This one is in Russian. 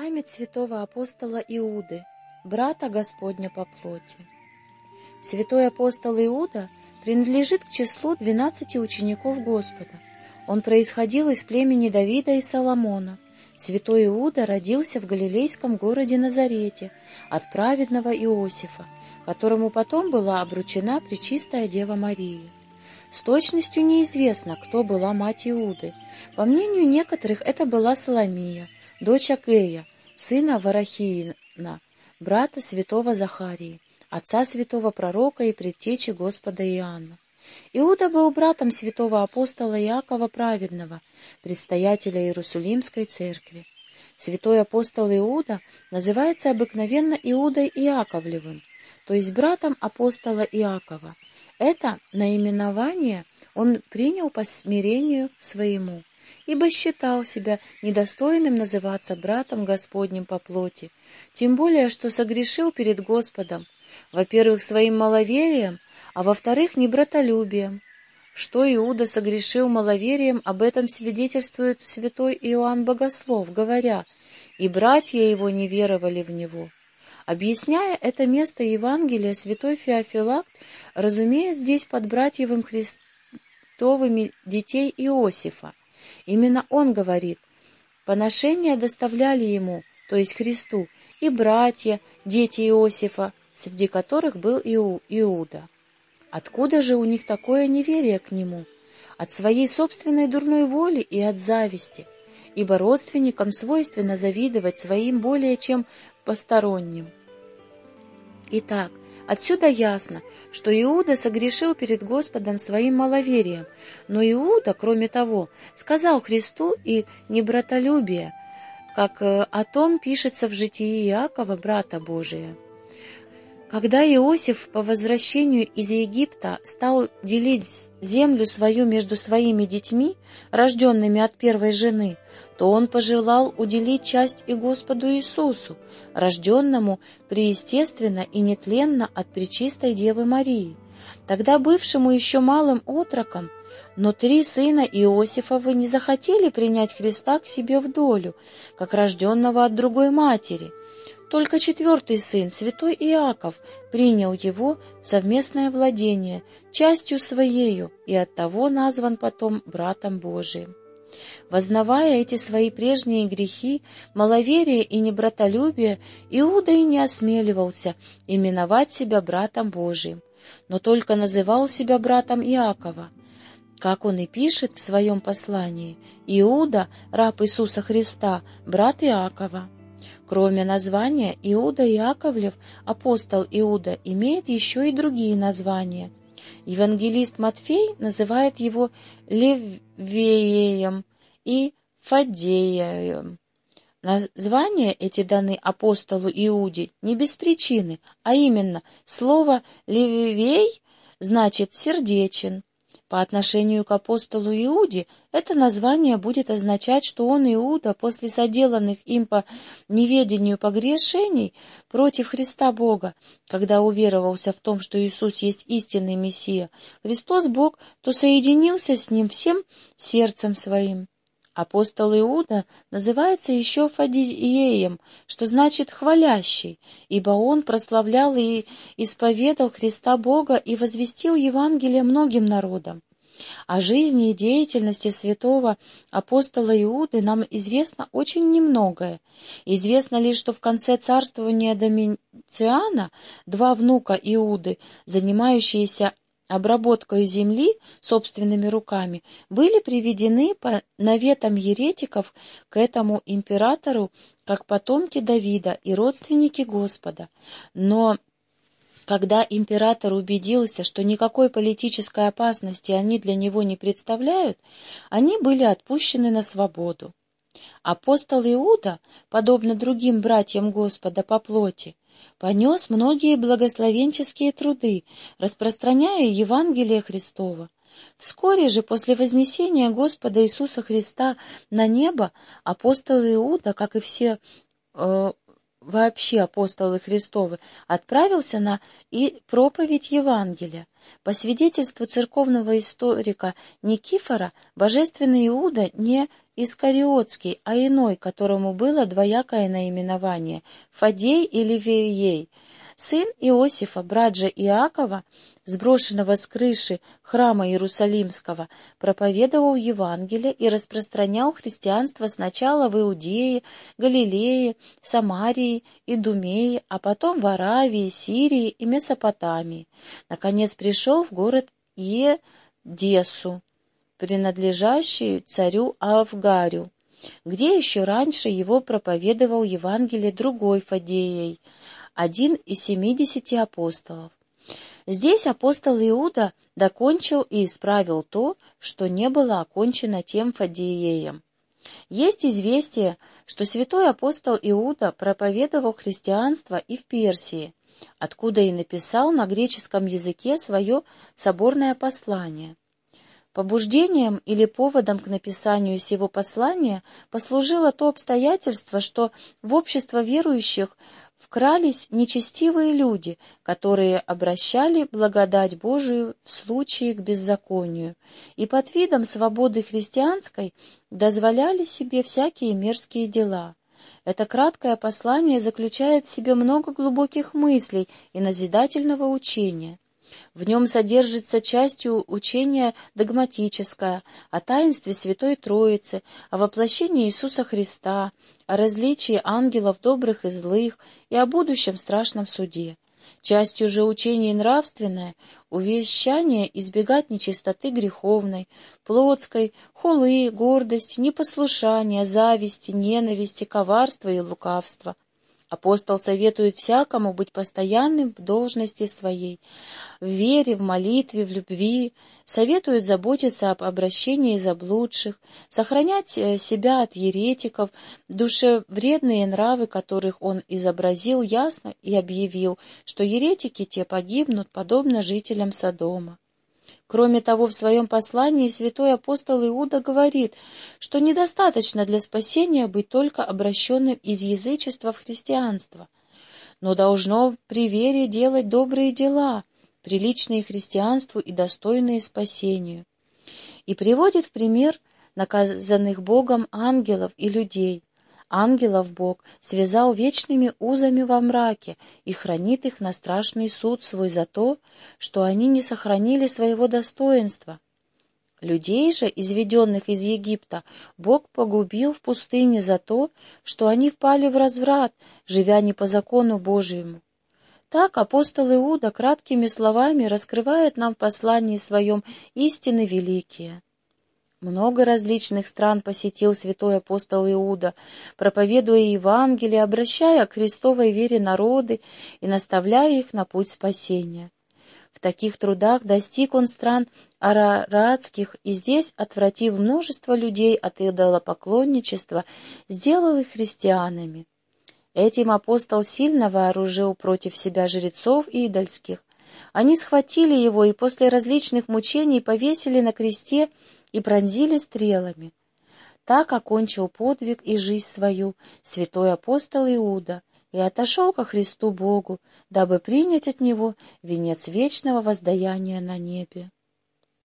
Память святого апостола Иуды, брата Господня по плоти. Святой апостол Иуда принадлежит к числу двенадцати учеников Господа. Он происходил из племени Давида и Соломона. Святой Иуда родился в галилейском городе Назарете от праведного Иосифа, которому потом была обручена Пречистая Дева Мария. С точностью неизвестно, кто была мать Иуды. По мнению некоторых, это была Соломия, дочь Акея, сына Варахиина, брата святого Захарии, отца святого пророка и предтечи Господа Иоанна. Иуда был братом святого апостола Иакова Праведного, предстоятеля Иерусалимской церкви. Святой апостол Иуда называется обыкновенно Иудой Иаковлевым, то есть братом апостола Иакова — это наименование он принял по смирению своему, ибо считал себя недостойным называться братом Господним по плоти, тем более, что согрешил перед Господом, во-первых, своим маловерием, а во-вторых, небратолюбием. Что Иуда согрешил маловерием, об этом свидетельствует святой Иоанн Богослов, говоря, «И братья его не веровали в него». Объясняя это место Евангелия, святой Феофилакт разумеет здесь под братьевым Христовыми детей Иосифа. Именно он говорит, поношения доставляли ему, то есть Христу, и братья, дети Иосифа, среди которых был Иу, Иуда. Откуда же у них такое неверие к нему? От своей собственной дурной воли и от зависти, ибо родственникам свойственно завидовать своим более чем посторонним. Итак, отсюда ясно, что Иуда согрешил перед Господом своим маловерием, но Иуда, кроме того, сказал Христу и небратолюбие, как э, о том пишется в житии Иакова, брата Божия. Когда Иосиф по возвращению из Египта стал делить землю свою между своими детьми, рожденными от первой жены, то он пожелал уделить часть и Господу Иисусу, рожденному преестественно и нетленно от Пречистой Девы Марии, тогда бывшему еще малым отроком, но три сына Иосифовы не захотели принять Христа к себе в долю, как рожденного от другой матери. Только четвертый сын, святой Иаков, принял его совместное владение, частью своею, и оттого назван потом братом Божиим. Вознавая эти свои прежние грехи, маловерие и небратолюбие, Иуда и не осмеливался именовать себя братом Божиим, но только называл себя братом Иакова. Как он и пишет в своем послании, Иуда, раб Иисуса Христа, брат Иакова. Кроме названия Иуда Иаковлев, апостол Иуда, имеет еще и другие названия. Евангелист Матфей называет его Левеем и Фадеем. Названия эти даны апостолу Иуде не без причины, а именно слово «левей» значит «сердечен», по отношению к апостолу Иуде это название будет означать, что он, Иуда, после соделанных им по неведению погрешений против Христа Бога, когда уверовался в том, что Иисус есть истинный Мессия, Христос Бог, то соединился с Ним всем сердцем своим. Апостол Иуда называется еще Фадиеем, что значит «хвалящий», ибо он прославлял и исповедал Христа Бога и возвестил Евангелие многим народам. О жизни и деятельности святого апостола Иуды нам известно очень немногое. Известно лишь, что в конце царствования Домициана два внука Иуды, занимающиеся обработкой земли собственными руками, были приведены по наветам еретиков к этому императору как потомки Давида и родственники Господа. Но когда император убедился, что никакой политической опасности они для него не представляют, они были отпущены на свободу. Апостол Иуда, подобно другим братьям Господа по плоти, понес многие благословенческие труды, распространяя Евангелие Христова. Вскоре же после вознесения Господа Иисуса Христа на небо апостол Иуда, как и все э, вообще апостолы Христовы, отправился на и проповедь Евангелия. По свидетельству церковного историка Никифора, божественный Иуда не Искариотский, а иной, которому было двоякое наименование — Фадей или Веей — сын Иосифа, брат же Иакова, сброшенного с крыши храма Иерусалимского, проповедовал Евангелие и распространял христианство сначала в Иудее, Галилее, Самарии, Идумее, а потом в Аравии, Сирии и Месопотамии. Наконец пришел в город Едесу, принадлежащий царю Авгарю, где еще раньше его проповедовал Евангелие другой Фадеей, один из семидесяти апостолов. Здесь апостол Иуда докончил и исправил то, что не было окончено тем Фадиеем. Есть известие, что святой апостол Иуда проповедовал христианство и в Персии, откуда и написал на греческом языке свое соборное послание. Побуждением или поводом к написанию сего послания послужило то обстоятельство, что в общество верующих вкрались нечестивые люди, которые обращали благодать Божию в случае к беззаконию, и под видом свободы христианской дозволяли себе всякие мерзкие дела. Это краткое послание заключает в себе много глубоких мыслей и назидательного учения. В нем содержится частью учения догматическое о таинстве Святой Троицы, о воплощении Иисуса Христа, о различии ангелов добрых и злых и о будущем страшном суде. Частью же учения нравственное, увещание избегать нечистоты греховной, плотской, хулы, гордости, непослушания, зависти, ненависти, коварства и лукавства — Апостол советует всякому быть постоянным в должности своей, в вере, в молитве, в любви, советует заботиться об обращении заблудших, сохранять э, себя от еретиков, душе вредные нравы, которых он изобразил ясно и объявил, что еретики те погибнут, подобно жителям Содома. Кроме того, в своем послании святой апостол Иуда говорит, что недостаточно для спасения быть только обращенным из язычества в христианство, но должно при вере делать добрые дела, приличные христианству и достойные спасению. И приводит в пример наказанных Богом ангелов и людей, Ангелов Бог связал вечными узами во мраке и хранит их на страшный суд свой за то, что они не сохранили своего достоинства. Людей же, изведенных из Египта, Бог погубил в пустыне за то, что они впали в разврат, живя не по закону Божьему. Так апостол Иуда краткими словами раскрывает нам в послании своем истины великие. Много различных стран посетил святой апостол Иуда, проповедуя Евангелие, обращая к Христовой вере народы и наставляя их на путь спасения. В таких трудах достиг он стран араратских, и здесь, отвратив множество людей от идолопоклонничества, сделал их христианами. Этим апостол сильно вооружил против себя жрецов идольских. Они схватили его и после различных мучений повесили на кресте и пронзили стрелами. Так окончил подвиг и жизнь свою святой апостол Иуда и отошел ко Христу Богу, дабы принять от Него венец вечного воздаяния на небе.